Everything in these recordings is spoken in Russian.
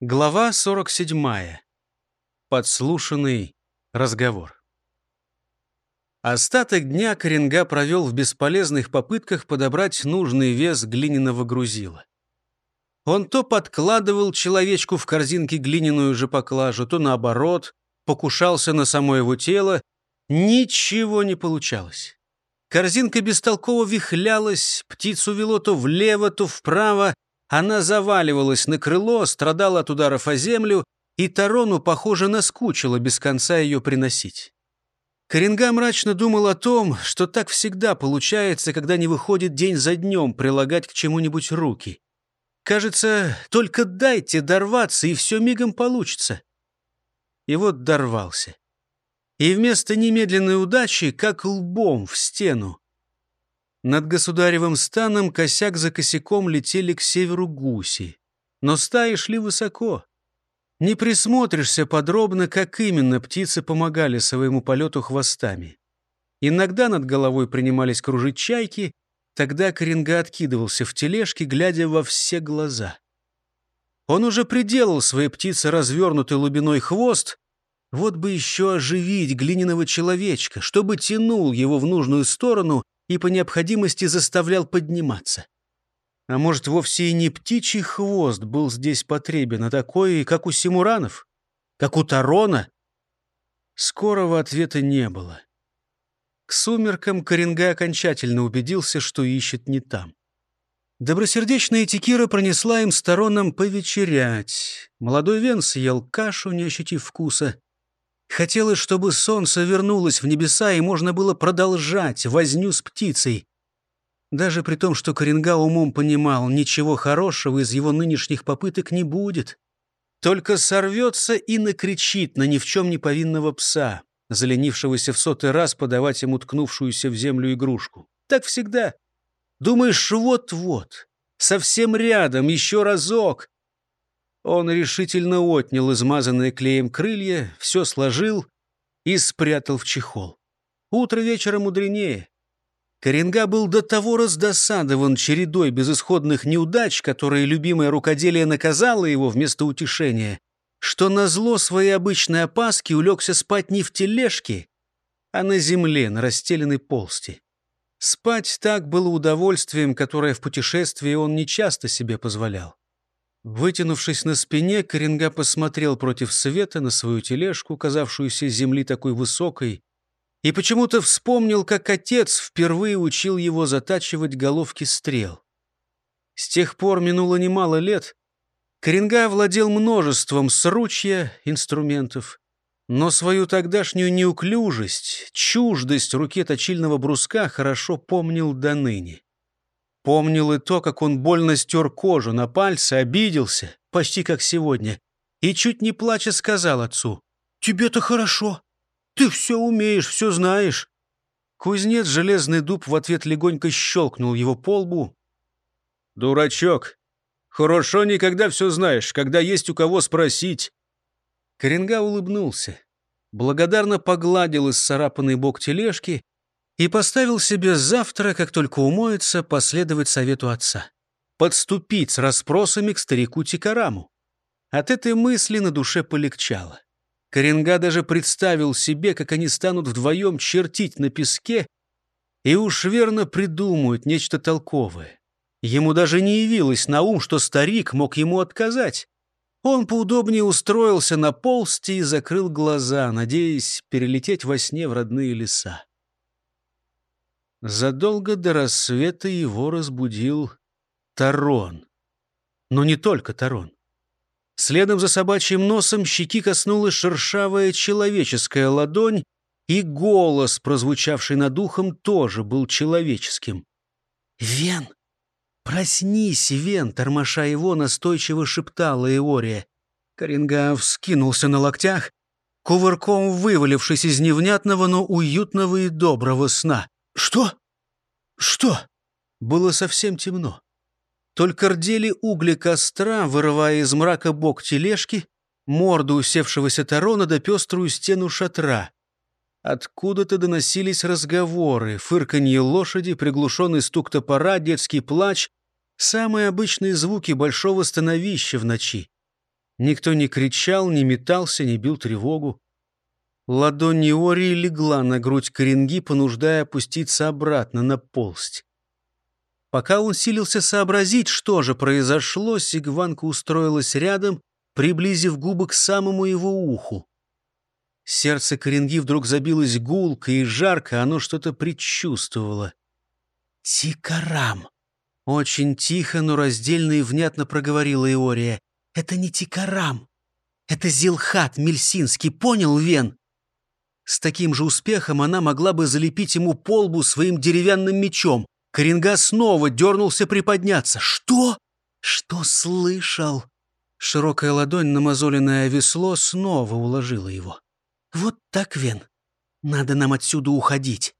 Глава 47. Подслушанный разговор. Остаток дня Коренга провел в бесполезных попытках подобрать нужный вес глиняного грузила. Он то подкладывал человечку в корзинке глиняную же поклажу, то наоборот, покушался на само его тело. Ничего не получалось. Корзинка бестолково вихлялась, птицу вело то влево, то вправо, она заваливалась на крыло, страдала от ударов о землю, и Тарону, похоже, наскучило без конца ее приносить. Коренга мрачно думал о том, что так всегда получается, когда не выходит день за днем прилагать к чему-нибудь руки. Кажется, только дайте дорваться, и все мигом получится. И вот дорвался. И вместо немедленной удачи, как лбом в стену, над государевым станом косяк за косяком летели к северу гуси. Но стаи шли высоко. Не присмотришься подробно, как именно птицы помогали своему полету хвостами. Иногда над головой принимались кружить чайки, тогда Коренга откидывался в тележке, глядя во все глаза. Он уже приделал своей птице развернутый лубиной хвост, вот бы еще оживить глиняного человечка, чтобы тянул его в нужную сторону — и по необходимости заставлял подниматься. А может, вовсе и не птичий хвост был здесь потребен, а такой, как у Симуранов, как у Тарона? Скорого ответа не было. К сумеркам Коренга окончательно убедился, что ищет не там. Добросердечная Тикира пронесла им с Тароном повечерять. Молодой Вен съел кашу, не ощутив вкуса. Хотелось, чтобы солнце вернулось в небеса, и можно было продолжать возню с птицей. Даже при том, что Коренга умом понимал, ничего хорошего из его нынешних попыток не будет. Только сорвется и накричит на ни в чем не повинного пса, заленившегося в сотый раз подавать ему ткнувшуюся в землю игрушку. Так всегда. Думаешь, вот-вот, совсем рядом, еще разок, он решительно отнял измазанные клеем крылья, все сложил и спрятал в чехол. Утро вечера мудренее. Коренга был до того раздосадован чередой безысходных неудач, которые любимое рукоделие наказало его вместо утешения, что на зло своей обычной опаски улегся спать не в тележке, а на земле, на расстеленной полсти. Спать так было удовольствием, которое в путешествии он нечасто себе позволял. Вытянувшись на спине, Коренга посмотрел против света на свою тележку, казавшуюся земли такой высокой, и почему-то вспомнил, как отец впервые учил его затачивать головки стрел. С тех пор минуло немало лет. Коренга владел множеством сручья, инструментов, но свою тогдашнюю неуклюжесть, чуждость руке точильного бруска хорошо помнил до ныне. Помнил и то, как он больно стер кожу на пальце, обиделся, почти как сегодня, и чуть не плача сказал отцу, «Тебе-то хорошо. Ты все умеешь, все знаешь». Кузнец Железный Дуб в ответ легонько щелкнул его по лбу. «Дурачок! Хорошо никогда все знаешь, когда есть у кого спросить». Коренга улыбнулся, благодарно погладил исцарапанный бок тележки и поставил себе завтра, как только умоется, последовать совету отца. Подступить с расспросами к старику Тикараму. От этой мысли на душе полегчало. Коренга даже представил себе, как они станут вдвоем чертить на песке и уж верно придумают нечто толковое. Ему даже не явилось на ум, что старик мог ему отказать. Он поудобнее устроился на полсти и закрыл глаза, надеясь перелететь во сне в родные леса. Задолго до рассвета его разбудил Тарон. Но не только Тарон. Следом за собачьим носом щеки коснулась шершавая человеческая ладонь, и голос, прозвучавший над ухом, тоже был человеческим. «Вен! Проснись, Вен!» — тормоша его настойчиво шептала Иория. Коренга вскинулся на локтях, кувырком вывалившись из невнятного, но уютного и доброго сна. «Что? Что?» Было совсем темно. Только рдели угли костра, вырывая из мрака бок тележки, морду усевшегося Тарона до пеструю стену шатра. Откуда-то доносились разговоры, фырканье лошади, приглушенный стук топора, детский плач, самые обычные звуки большого становища в ночи. Никто не кричал, не метался, не бил тревогу. Ладонь Неории легла на грудь Коренги, понуждая опуститься обратно на полсть. Пока он силился сообразить, что же произошло, Сигванка устроилась рядом, приблизив губы к самому его уху. Сердце Коренги вдруг забилось гулко и жарко, оно что-то предчувствовало. «Тикарам!» Очень тихо, но раздельно и внятно проговорила Иория. «Это не Тикарам. Это Зилхат Мельсинский, понял, Вен?» С таким же успехом она могла бы залепить ему полбу своим деревянным мечом. Коренга снова дернулся приподняться. «Что? Что слышал?» Широкая ладонь, намазоленное весло, снова уложила его. «Вот так, Вен. Надо нам отсюда уходить».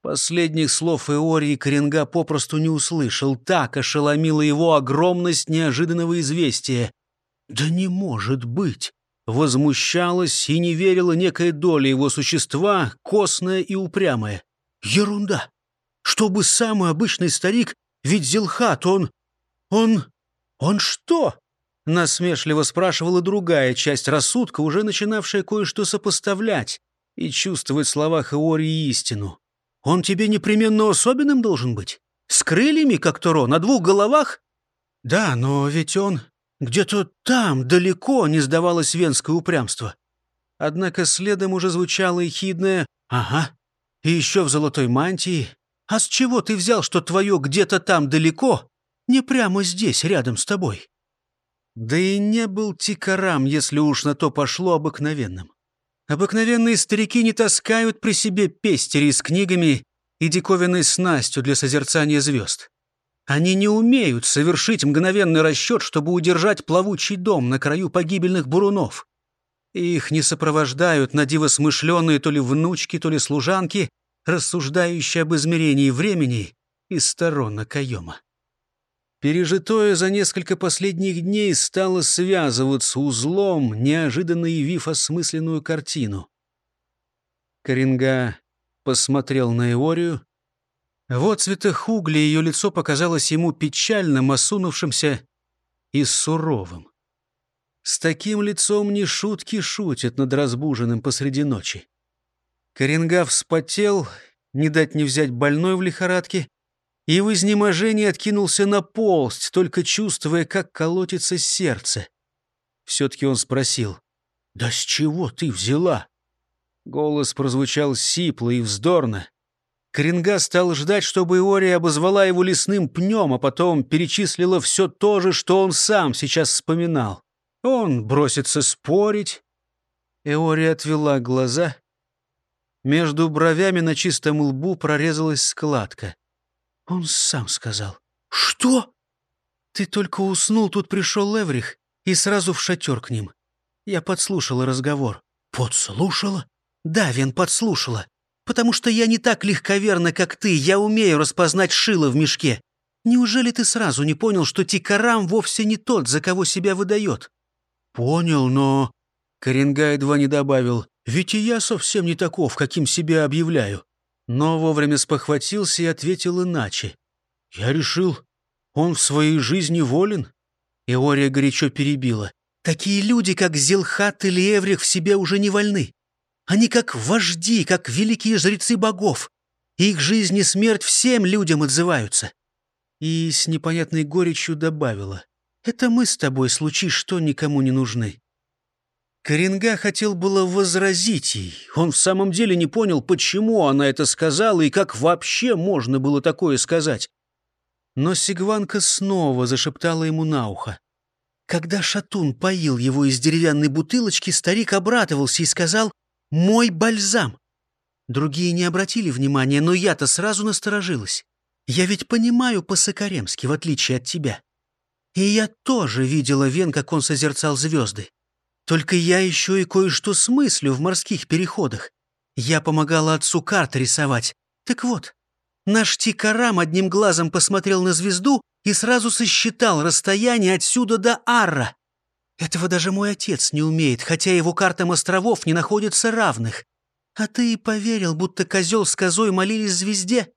Последних слов Эории Коренга попросту не услышал. Так ошеломила его огромность неожиданного известия. «Да не может быть!» Возмущалась и не верила некая доля его существа, костная и упрямая. «Ерунда! Чтобы самый обычный старик, ведь Зилхат, он... он... он что?» Насмешливо спрашивала другая часть рассудка, уже начинавшая кое-что сопоставлять и чувствовать в словах Иории истину. «Он тебе непременно особенным должен быть? С крыльями, как Туро, на двух головах?» «Да, но ведь он где-то там, далеко, не сдавалось венское упрямство. Однако следом уже звучало ехидное «Ага, и еще в золотой мантии. А с чего ты взял, что твое где-то там далеко, не прямо здесь, рядом с тобой?» Да и не был тикарам, если уж на то пошло, обыкновенным. Обыкновенные старики не таскают при себе пестери с книгами и диковинной снастью для созерцания звезд. Они не умеют совершить мгновенный расчет, чтобы удержать плавучий дом на краю погибельных бурунов. Их не сопровождают на диво смышленые то ли внучки, то ли служанки, рассуждающие об измерении времени из сторон Акаема. Пережитое за несколько последних дней стало связываться узлом, неожиданно явив осмысленную картину. Коренга посмотрел на Иорию. В отцветах угля ее лицо показалось ему печальным, осунувшимся и суровым. С таким лицом не шутки шутят над разбуженным посреди ночи. Коренга вспотел, не дать не взять больной в лихорадке, и в изнеможении откинулся на полсть, только чувствуя, как колотится сердце. Все-таки он спросил, «Да с чего ты взяла?» Голос прозвучал сипло и вздорно. Коренга стал ждать, чтобы Иория обозвала его лесным пнем, а потом перечислила все то же, что он сам сейчас вспоминал. Он бросится спорить. Эория отвела глаза. Между бровями на чистом лбу прорезалась складка. Он сам сказал. «Что?» «Ты только уснул, тут пришел Леврих, и сразу в шатер к ним. Я подслушала разговор». «Подслушала?» «Да, Вен, подслушала. Потому что я не так легковерна, как ты, я умею распознать шило в мешке. Неужели ты сразу не понял, что Тикарам вовсе не тот, за кого себя выдает?» «Понял, но...» Коренга едва не добавил. «Ведь и я совсем не таков, каким себя объявляю но вовремя спохватился и ответил иначе. «Я решил, он в своей жизни волен?» Иория горячо перебила. «Такие люди, как Зелхат или Эврих, в себе уже не вольны. Они как вожди, как великие жрецы богов. Их жизнь и смерть всем людям отзываются». И с непонятной горечью добавила. «Это мы с тобой, случись что, никому не нужны. Коренга хотел было возразить ей. Он в самом деле не понял, почему она это сказала и как вообще можно было такое сказать. Но Сигванка снова зашептала ему на ухо. Когда Шатун поил его из деревянной бутылочки, старик обрадовался и сказал «Мой бальзам». Другие не обратили внимания, но я-то сразу насторожилась. Я ведь понимаю по-сокаремски, в отличие от тебя. И я тоже видела Вен, как он созерцал звезды. Только я еще и кое-что смыслю в морских переходах. Я помогала отцу карты рисовать. Так вот, наш Тикарам одним глазом посмотрел на звезду и сразу сосчитал расстояние отсюда до Арра. Этого даже мой отец не умеет, хотя его картам островов не находятся равных. А ты и поверил, будто козел с козой молились звезде?»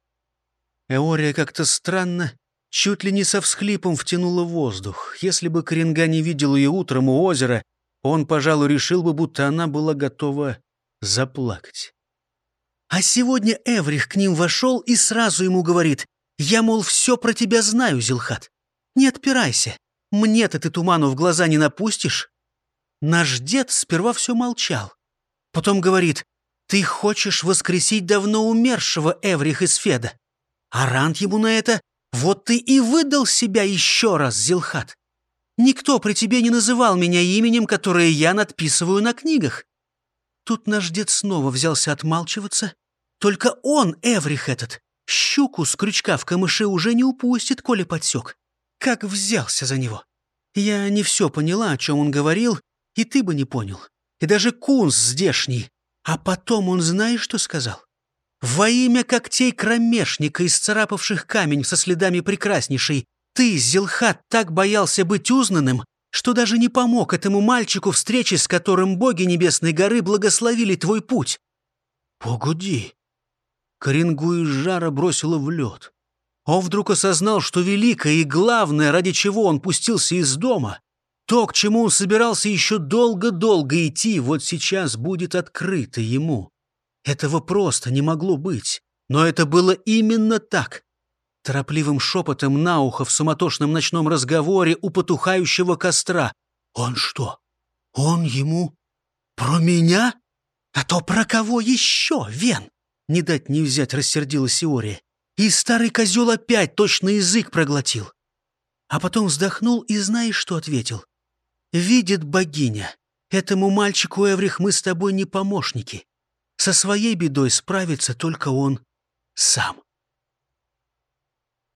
Эория как-то странно чуть ли не со всхлипом втянула воздух. Если бы Коренга не видел ее утром у озера, он, пожалуй, решил бы, будто она была готова заплакать. А сегодня Эврих к ним вошел и сразу ему говорит, «Я, мол, все про тебя знаю, Зилхат. Не отпирайся. Мне-то ты туману в глаза не напустишь». Наш дед сперва все молчал. Потом говорит, «Ты хочешь воскресить давно умершего Эврих из Феда?» А Рант ему на это, «Вот ты и выдал себя еще раз, Зилхат. Никто при тебе не называл меня именем, которое я надписываю на книгах». Тут наш дед снова взялся отмалчиваться. Только он, Эврих этот, щуку с крючка в камыше уже не упустит, коли подсек. Как взялся за него. Я не все поняла, о чем он говорил, и ты бы не понял. И даже кунс здешний. А потом он знаешь, что сказал? Во имя когтей кромешника, исцарапавших камень со следами прекраснейшей, ты, Зилхат, так боялся быть узнанным, что даже не помог этому мальчику, встрече с которым боги Небесной горы благословили твой путь. Погоди. Коренгу из жара бросило в лед. Он вдруг осознал, что великое и главное, ради чего он пустился из дома, то, к чему он собирался еще долго-долго идти, вот сейчас будет открыто ему. Этого просто не могло быть. Но это было именно так. Торопливым шепотом на ухо в суматошном ночном разговоре у потухающего костра. «Он что? Он ему? Про меня? А то про кого еще, Вен?» Не дать не взять, рассердилась Иория. И старый козел опять точно язык проглотил. А потом вздохнул и знаешь, что ответил? «Видит богиня. Этому мальчику, Эврих, мы с тобой не помощники. Со своей бедой справится только он сам».